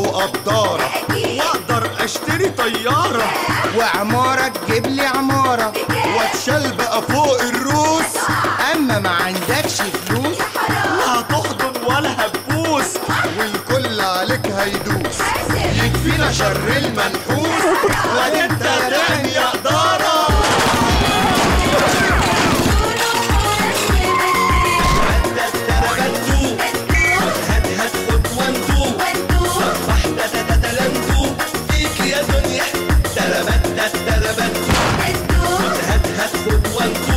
وقدارة. وأقدر أشتري طيارة. وعمارة تجيب لي عمارة. وأتشال بقى فوق الروس. أما ما عندكش فلوس لا هتحضن ولا هتبوس. والكل عليك هيدوس. يكفينا شر المنحوس. وانت يا 欢呼。